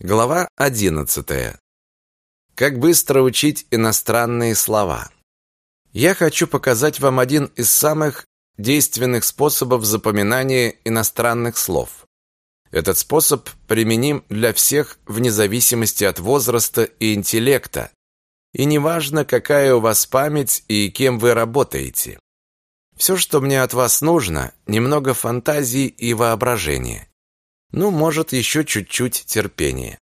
Глава 11. Как быстро учить иностранные слова. Я хочу показать вам один из самых действенных способов запоминания иностранных слов. Этот способ применим для всех вне зависимости от возраста и интеллекта. И неважно, какая у вас память и кем вы работаете. Все, что мне от вас нужно, немного фантазии и воображения. Ну, может, еще чуть-чуть терпения.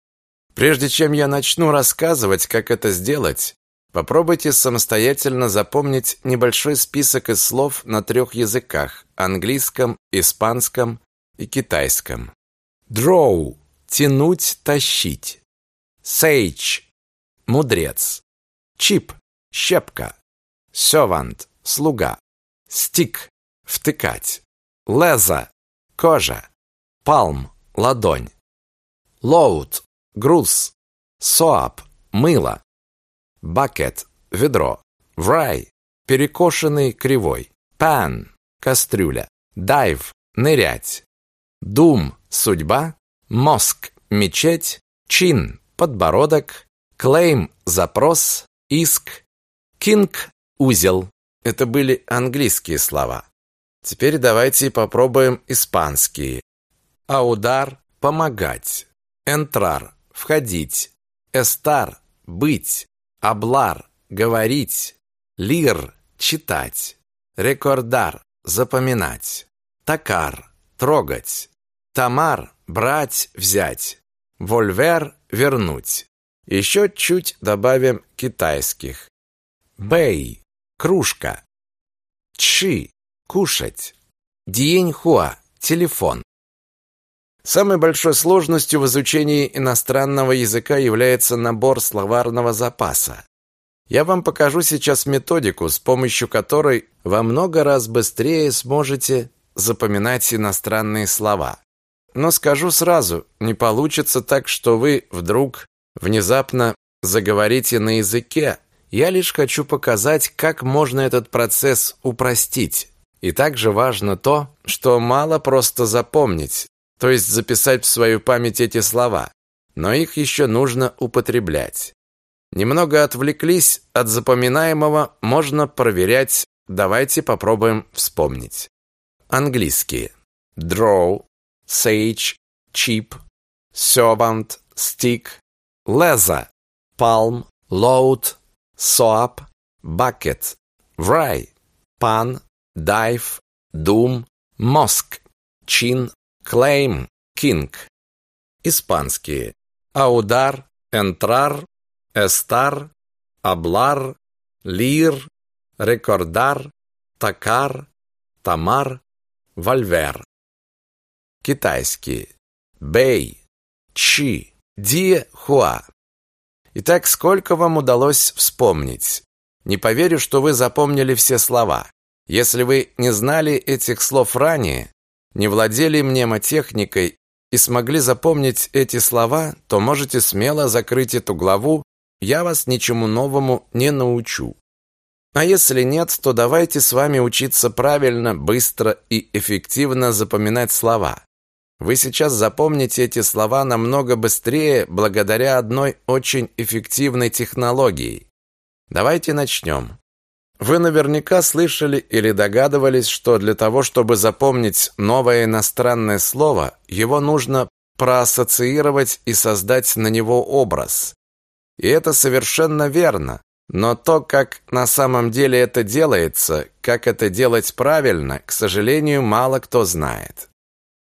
Прежде чем я начну рассказывать, как это сделать, попробуйте самостоятельно запомнить небольшой список из слов на трех языках – английском, испанском и китайском. Draw – тянуть, тащить. Sage – мудрец. Chip – щепка. Servant – слуга. Stick – втыкать. Leather – кожа. Palm ладонь. Load – груз. Soap – мыло. Bucket – ведро. Fry – перекошенный кривой. Pan – кастрюля. Dive – нырять. Doom – судьба. Мозг – мечеть. Чин – подбородок. Claim – запрос. Иск. King – узел. Это были английские слова. Теперь давайте попробуем испанские. А удар – помогать. Энтрар – входить. Эстар – быть. Аблар – говорить. Лир – читать. Рекордар – запоминать. Такар – трогать. Тамар – брать, взять. Вольвер – вернуть. Еще чуть добавим китайских. Бэй – кружка. Чи – кушать. Диеньхуа – телефон. Самой большой сложностью в изучении иностранного языка является набор словарного запаса. Я вам покажу сейчас методику, с помощью которой во много раз быстрее сможете запоминать иностранные слова. Но скажу сразу, не получится так, что вы вдруг внезапно заговорите на языке. Я лишь хочу показать, как можно этот процесс упростить. И также важно то, что мало просто запомнить, то есть записать в свою память эти слова, но их еще нужно употреблять. Немного отвлеклись от запоминаемого, можно проверять. Давайте попробуем вспомнить. Английские. Draw, sage, chip, servant, stick, leather, palm, load, soap, bucket, fry, pan, dive, doom, mosque, chin, Claim, King. Испанские. Аудар, Энтрар, Эстар, Аблар, Лир, Рекордар, Такар, Тамар, Вольвер. Китайские. Бэй, Чи, Ди, Хуа. Итак, сколько вам удалось вспомнить? Не поверю, что вы запомнили все слова. Если вы не знали этих слов ранее, не владели мнемотехникой и смогли запомнить эти слова, то можете смело закрыть эту главу, я вас ничему новому не научу. А если нет, то давайте с вами учиться правильно, быстро и эффективно запоминать слова. Вы сейчас запомните эти слова намного быстрее благодаря одной очень эффективной технологии. Давайте начнем. Вы наверняка слышали или догадывались, что для того, чтобы запомнить новое иностранное слово, его нужно проассоциировать и создать на него образ. И это совершенно верно. Но то, как на самом деле это делается, как это делать правильно, к сожалению, мало кто знает.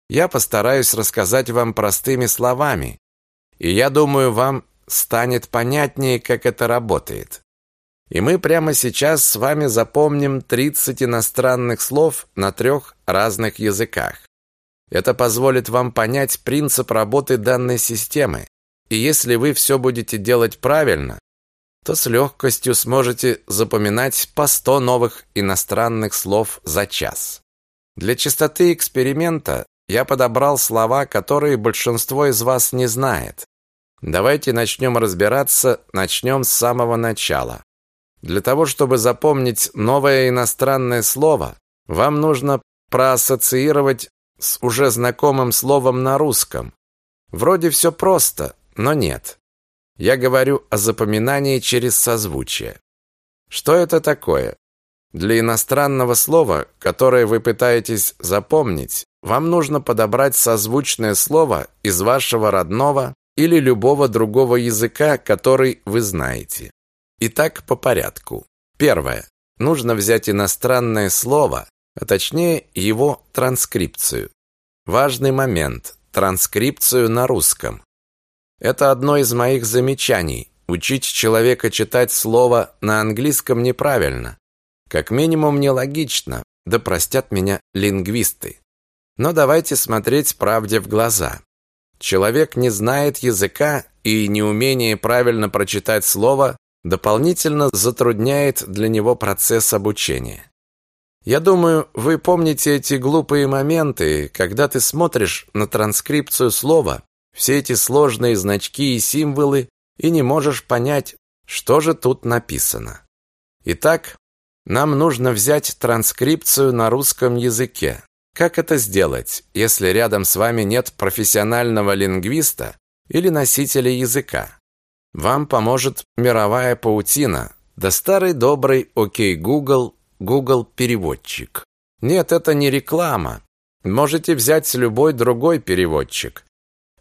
Я постараюсь рассказать вам простыми словами, и я думаю, вам станет понятнее, как это работает. И мы прямо сейчас с вами запомним 30 иностранных слов на трех разных языках. Это позволит вам понять принцип работы данной системы. И если вы все будете делать правильно, то с легкостью сможете запоминать по 100 новых иностранных слов за час. Для чистоты эксперимента я подобрал слова, которые большинство из вас не знает. Давайте начнем разбираться, начнем с самого начала. Для того, чтобы запомнить новое иностранное слово, вам нужно проассоциировать с уже знакомым словом на русском. Вроде все просто, но нет. Я говорю о запоминании через созвучие. Что это такое? Для иностранного слова, которое вы пытаетесь запомнить, вам нужно подобрать созвучное слово из вашего родного или любого другого языка, который вы знаете. Итак, по порядку. Первое. Нужно взять иностранное слово, а точнее его транскрипцию. Важный момент – транскрипцию на русском. Это одно из моих замечаний. Учить человека читать слово на английском неправильно. Как минимум нелогично, да простят меня лингвисты. Но давайте смотреть правде в глаза. Человек не знает языка, и неумение правильно прочитать слово дополнительно затрудняет для него процесс обучения. Я думаю, вы помните эти глупые моменты, когда ты смотришь на транскрипцию слова, все эти сложные значки и символы, и не можешь понять, что же тут написано. Итак, нам нужно взять транскрипцию на русском языке. Как это сделать, если рядом с вами нет профессионального лингвиста или носителя языка? Вам поможет мировая паутина, да старый добрый окей Google, Google переводчик. Нет, это не реклама. Можете взять любой другой переводчик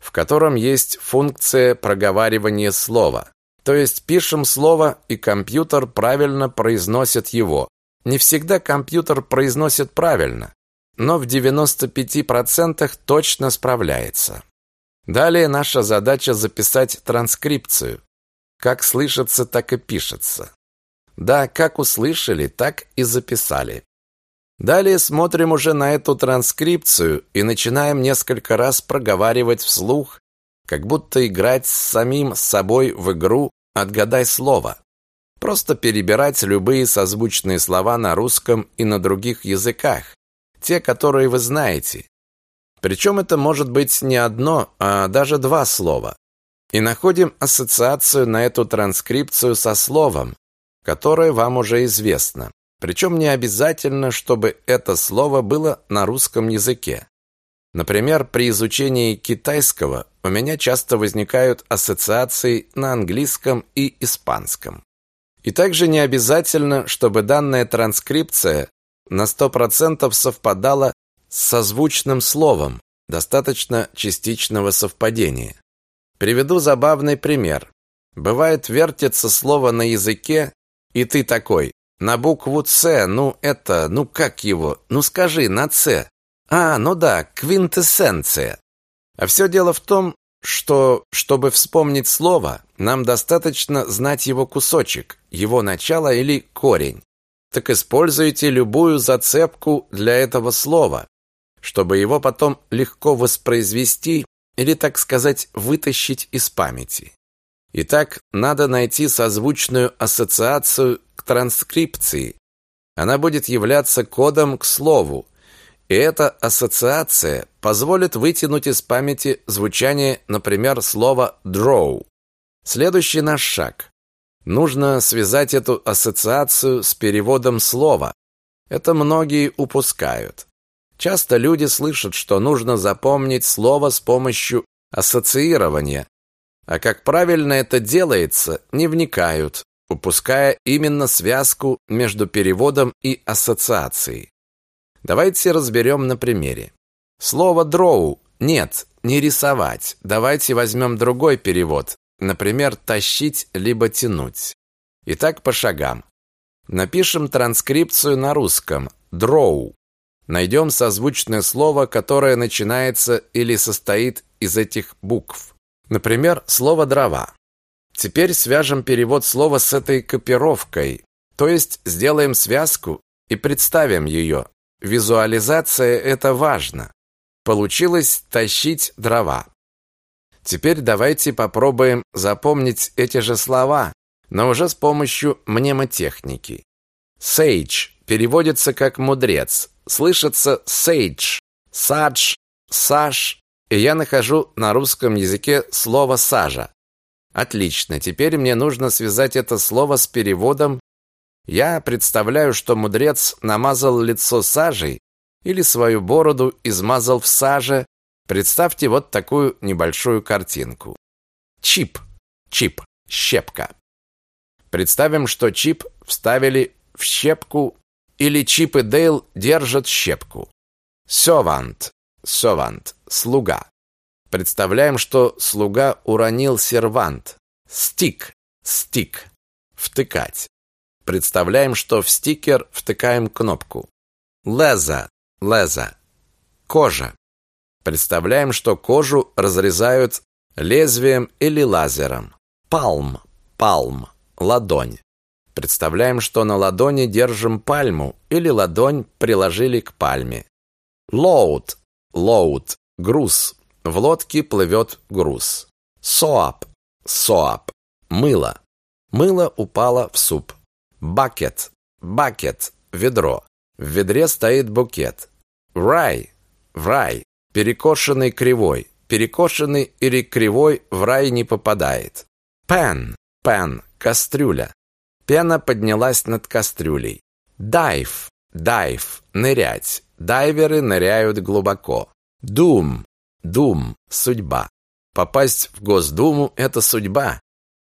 в котором есть функция проговаривания слова. То есть пишем слово, и компьютер правильно произносит его. Не всегда компьютер произносит правильно, но в 95% точно справляется. Далее наша задача записать транскрипцию. Как слышится, так и пишется. Да, как услышали, так и записали. Далее смотрим уже на эту транскрипцию и начинаем несколько раз проговаривать вслух, как будто играть с самим собой в игру «Отгадай слово». Просто перебирать любые созвучные слова на русском и на других языках, те, которые вы знаете. Причем это может быть не одно, а даже два слова. И находим ассоциацию на эту транскрипцию со словом, которое вам уже известно. Причем не обязательно, чтобы это слово было на русском языке. Например, при изучении китайского у меня часто возникают ассоциации на английском и испанском. И также не обязательно, чтобы данная транскрипция на 100% совпадала с созвучным словом, достаточно частичного совпадения. Приведу забавный пример. Бывает вертится слово на языке, и ты такой на букву «С», ну это, ну как его, ну скажи, на «С». А, ну да, квинтэссенция. А все дело в том, что, чтобы вспомнить слово, нам достаточно знать его кусочек, его начало или корень. Так используйте любую зацепку для этого слова, чтобы его потом легко воспроизвести или, так сказать, вытащить из памяти. Итак, надо найти созвучную ассоциацию к транскрипции. Она будет являться кодом к слову, и эта ассоциация позволит вытянуть из памяти звучание, например, слова draw. Следующий наш шаг. Нужно связать эту ассоциацию с переводом слова. Это многие упускают. Часто люди слышат, что нужно запомнить слово с помощью ассоциирования, а как правильно это делается, не вникают, упуская именно связку между переводом и ассоциацией. Давайте разберем на примере. Слово «дроу» – нет, не рисовать. Давайте возьмем другой перевод, например, «тащить» либо «тянуть». Итак, по шагам. Напишем транскрипцию на русском «дроу». Найдем созвучное слово, которое начинается или состоит из этих букв. Например, слово «дрова». Теперь свяжем перевод слова с этой копировкой, то есть сделаем связку и представим ее. Визуализация – это важно. Получилось тащить дрова. Теперь давайте попробуем запомнить эти же слова, но уже с помощью мнемотехники. Sage переводится как «мудрец», слышится sage, sage, sage и я нахожу на русском языке слово «сажа». Отлично, теперь мне нужно связать это слово с переводом. Я представляю, что мудрец намазал лицо сажей или свою бороду измазал в саже. Представьте вот такую небольшую картинку. Чип. Чип. Щепка. Представим, что чип вставили в щепку или Чип и Дейл держат щепку. Сёвант. Сёвант. Слуга. Представляем, что слуга уронил сервант. Стик. Стик. Втыкать. Представляем, что в стикер втыкаем кнопку. Леза. Леза. Кожа. Представляем, что кожу разрезают лезвием или лазером. Палм. Палм. Ладонь. Представляем, что на ладони держим пальму или ладонь приложили к пальме. Load. Load. Груз. В лодке плывет груз. Soap. Soap. Мыло. Мыло упало в суп. Bucket. Bucket. Ведро. В ведре стоит букет. Рай. В. Перекошенный кривой. Перекошенный или кривой в рай не попадает. Pen. Pen. Кастрюля. Пена поднялась над кастрюлей. Дайв, дайв, нырять. Дайверы ныряют глубоко. Дум, дум, судьба. Попасть в Госдуму – это судьба.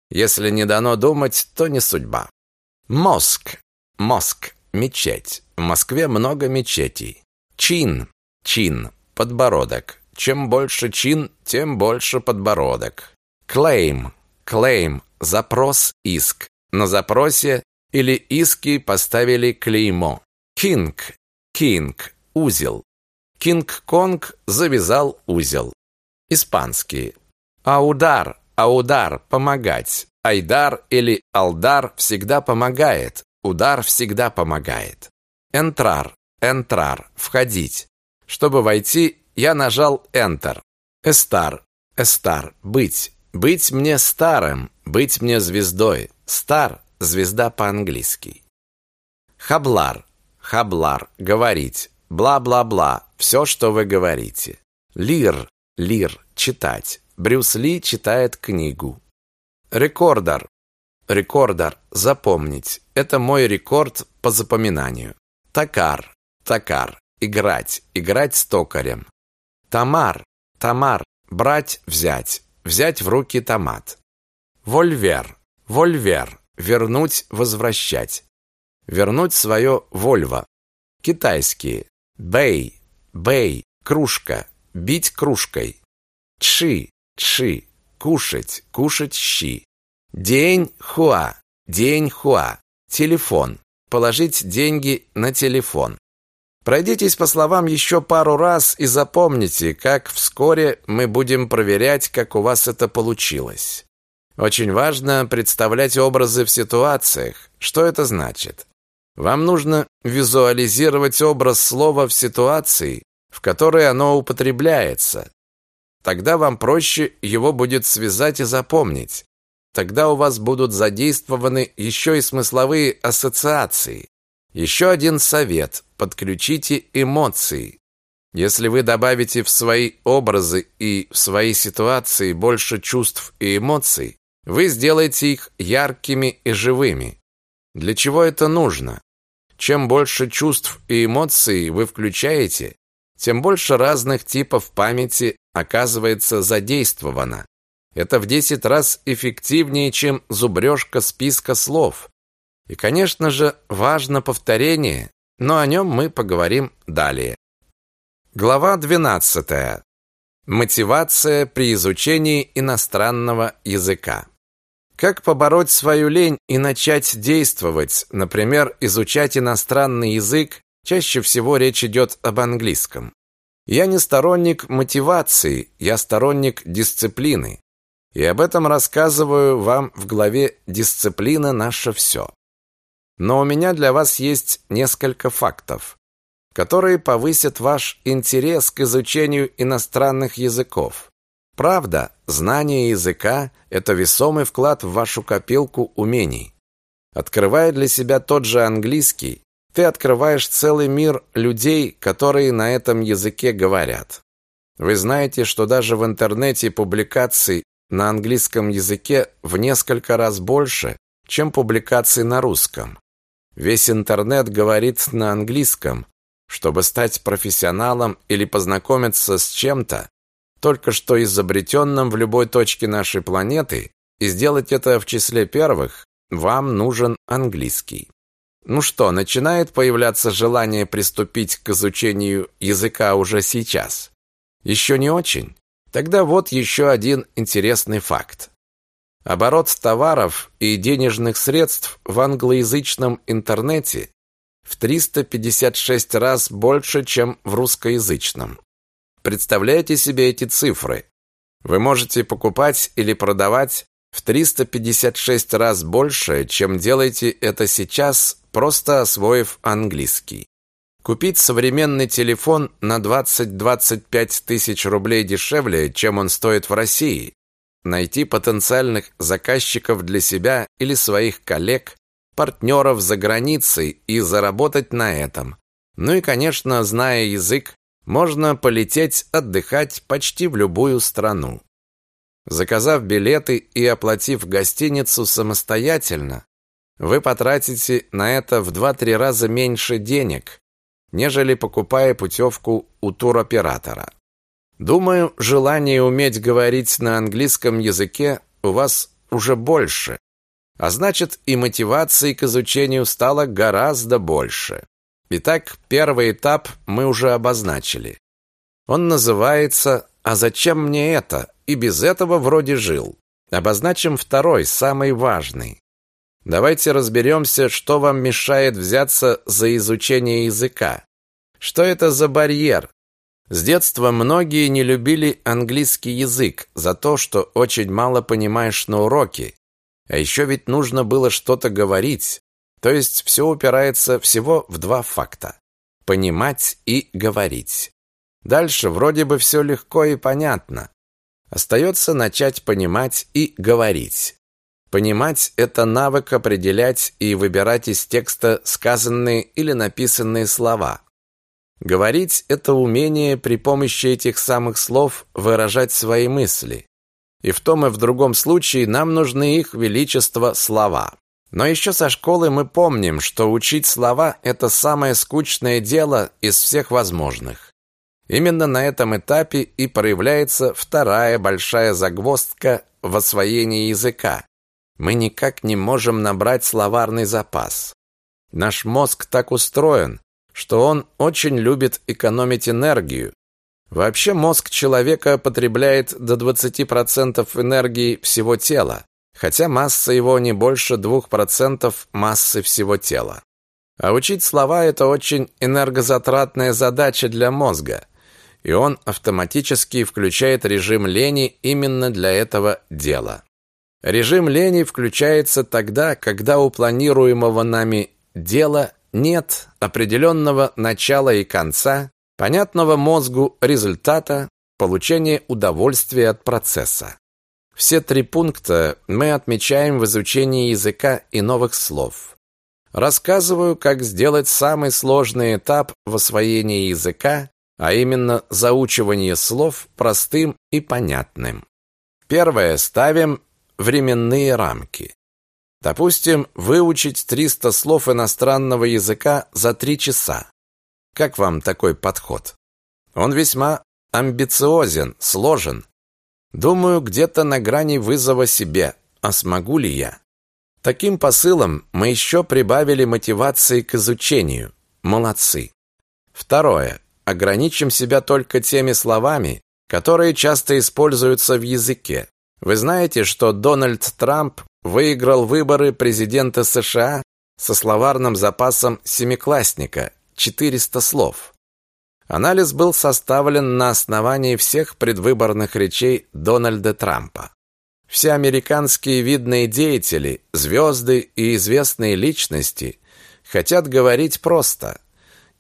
Если не дано думать, то не судьба. Мозг, мозг, мечеть. В Москве много мечетей. Чин, чин, подбородок. Чем больше чин, тем больше подбородок. Клейм, клейм, запрос, иск. На запросе или иске поставили клеймо. Kink, kink, узел. Кинг-конг завязал узел. Испанские. Ayudar, ayudar, помогать. Айдар или алдар всегда помогает. Удар всегда помогает. Entrar, entrar, входить. Чтобы войти, я нажал Enter. Estar, estar, быть. Быть мне старым, быть мне звездой. Star – звезда по-английски. Hablar, hablar, говорить. Бла-бла-бла, все, что вы говорите. Leer, leer, читать. Брюс Ли читает книгу. Recordar, recordar, запомнить. Это мой рекорд по запоминанию. Tocar, tocar, играть, играть с токарем. Tomar, tomar, брать, взять, взять в руки томат. Вольвер, Вольвер. Вернуть, возвращать. Вернуть свое вольво. Китайские. Бэй. Бэй. Кружка. Бить кружкой. Чши. Чши. Кушать. Кушать щи. День хуа. День хуа. Телефон. Положить деньги на телефон. Пройдитесь по словам еще пару раз и запомните, как вскоре мы будем проверять, как у вас это получилось. Очень важно представлять образы в ситуациях. Что это значит? Вам нужно визуализировать образ слова в ситуации, в которой оно употребляется. Тогда вам проще его будет связать и запомнить. Тогда у вас будут задействованы еще и смысловые ассоциации. Еще один совет – подключите эмоции. Если вы добавите в свои образы и в свои ситуации больше чувств и эмоций, вы сделаете их яркими и живыми. Для чего это нужно? Чем больше чувств и эмоций вы включаете, тем больше разных типов памяти оказывается задействовано. Это в 10 раз эффективнее, чем зубрежка списка слов. И, конечно же, важно повторение, но о нем мы поговорим далее. Глава 12. Мотивация при изучении иностранного языка. Как побороть свою лень и начать действовать, например, изучать иностранный язык, чаще всего речь идет об английском. Я не сторонник мотивации, я сторонник дисциплины. И об этом рассказываю вам в главе «Дисциплина – наше все». Но у меня для вас есть несколько фактов, которые повысят ваш интерес к изучению иностранных языков. Правда, знание языка – это весомый вклад в вашу копилку умений. Открывая для себя тот же английский, ты открываешь целый мир людей, которые на этом языке говорят. Вы знаете, что даже в интернете публикаций на английском языке в несколько раз больше, чем публикаций на русском. Весь интернет говорит на английском. Чтобы стать профессионалом или познакомиться с чем-то, только что изобретенном в любой точке нашей планеты, и сделать это в числе первых, вам нужен английский. Ну что, начинает появляться желание приступить к изучению языка уже сейчас? Еще не очень? Тогда вот еще один интересный факт. Оборот товаров и денежных средств в англоязычном интернете в 356 раз больше, чем в русскоязычном. Представляете себе эти цифры? Вы можете покупать или продавать в 356 раз больше, чем делаете это сейчас, просто освоив английский. Купить современный телефон на 20-25 тысяч рублей дешевле, чем он стоит в России. Найти потенциальных заказчиков для себя или своих коллег, партнеров за границей и заработать на этом. Ну и, конечно, зная язык, можно полететь отдыхать почти в любую страну. Заказав билеты и оплатив гостиницу самостоятельно, вы потратите на это в 2-3 раза меньше денег, нежели покупая путевку у туроператора. Думаю, желание уметь говорить на английском языке у вас уже больше, а значит и мотивации к изучению стало гораздо больше. Итак, первый этап мы уже обозначили. Он называется «А зачем мне это?» и без этого вроде жил. Обозначим второй, самый важный. Давайте разберемся, что вам мешает взяться за изучение языка. Что это за барьер? С детства многие не любили английский язык за то, что очень мало понимаешь на уроке. А еще ведь нужно было что-то говорить. То есть все упирается всего в два факта. Понимать и говорить. Дальше вроде бы все легко и понятно. Остается начать понимать и говорить. Понимать – это навык определять и выбирать из текста сказанные или написанные слова. Говорить – это умение при помощи этих самых слов выражать свои мысли. И в том и в другом случае нам нужны их величество слова. Но еще со школы мы помним, что учить слова – это самое скучное дело из всех возможных. Именно на этом этапе и проявляется вторая большая загвоздка в освоении языка. Мы никак не можем набрать словарный запас. Наш мозг так устроен, что он очень любит экономить энергию. Вообще мозг человека потребляет до 20% энергии всего тела, хотя масса его не больше 2% массы всего тела. А учить слова – это очень энергозатратная задача для мозга – и он автоматически включает режим лени именно для этого дела. Режим лени включается тогда, когда у планируемого нами дела нет определенного начала и конца, понятного мозгу результата, получения удовольствия от процесса. Все три пункта мы отмечаем в изучении языка и новых слов. Рассказываю, как сделать самый сложный этап в освоении языка а именно заучивание слов простым и понятным. Первое ставим временные рамки. Допустим, выучить 300 слов иностранного языка за 3 часа. Как вам такой подход? Он весьма амбициозен, сложен. Думаю, где-то на грани вызова себе. А смогу ли я? Таким посылом мы еще прибавили мотивации к изучению. Молодцы. Второе ограничим себя только теми словами, которые часто используются в языке. Вы знаете, что Дональд Трамп выиграл выборы президента США со словарным запасом семиклассника 400 слов. Анализ был составлен на основании всех предвыборных речей Дональда Трампа. Все американские видные деятели, звезды и известные личности хотят говорить просто,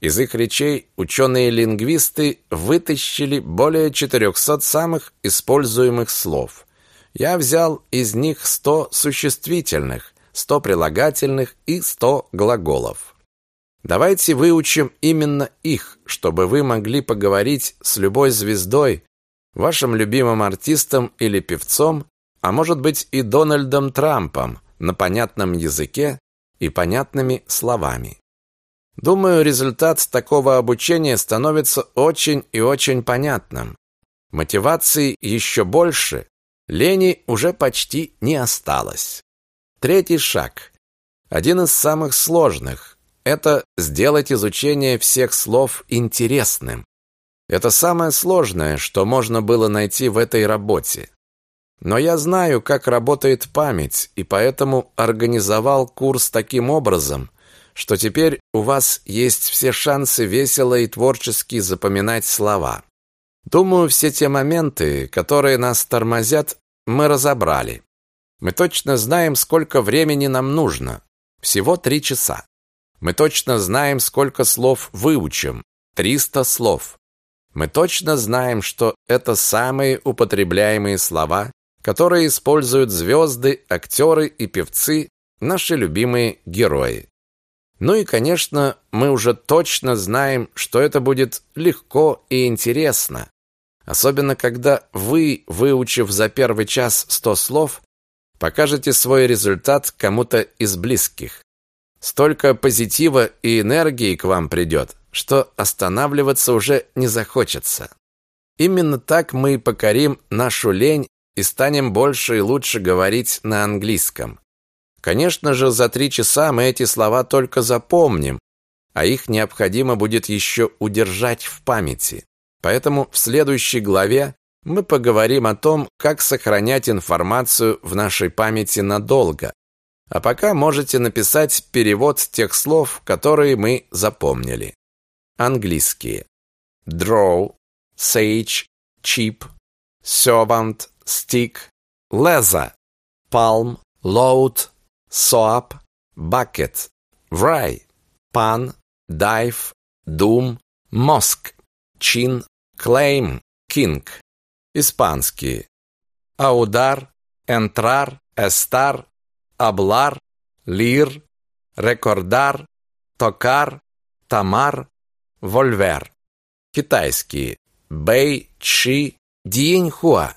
из их речей ученые-лингвисты вытащили более 400 самых используемых слов. Я взял из них 100 существительных, 100 прилагательных и 100 глаголов. Давайте выучим именно их, чтобы вы могли поговорить с любой звездой, вашим любимым артистом или певцом, а может быть и Дональдом Трампом на понятном языке и понятными словами. Думаю, результат такого обучения становится очень и очень понятным. Мотивации еще больше, лени уже почти не осталось. Третий шаг. Один из самых сложных это сделать изучение всех слов интересным. Это самое сложное, что можно было найти в этой работе. Но я знаю, как работает память, и поэтому организовал курс таким образом, что теперь у вас есть все шансы весело и творчески запоминать слова. Думаю, все те моменты, которые нас тормозят, мы разобрали. Мы точно знаем, сколько времени нам нужно. Всего три часа. Мы точно знаем, сколько слов выучим. 300 слов. Мы точно знаем, что это самые употребляемые слова, которые используют звезды, актеры и певцы, наши любимые герои. Ну и, конечно, мы уже точно знаем, что это будет легко и интересно. Особенно, когда вы, выучив за первый час 100 слов, покажете свой результат кому-то из близких. Столько позитива и энергии к вам придет, что останавливаться уже не захочется. Именно так мы покорим нашу лень и станем больше и лучше говорить на английском. Конечно же, за три часа мы эти слова только запомним, а их необходимо будет еще удержать в памяти. Поэтому в следующей главе мы поговорим о том, как сохранять информацию в нашей памяти надолго, а пока можете написать перевод тех слов, которые мы запомнили. Английские. Draw, sage, cheap, servant, stick, leather, palm, load, soap, bucket, wry, pan, dive, doom, mosque, chin, claim, king. Испанские. Аудар, entrar, estar, Аблар, Лир, Рекордар, Токар, Тамар, Вольвер. Китайские. Бэй, Чи, Диеньхуа.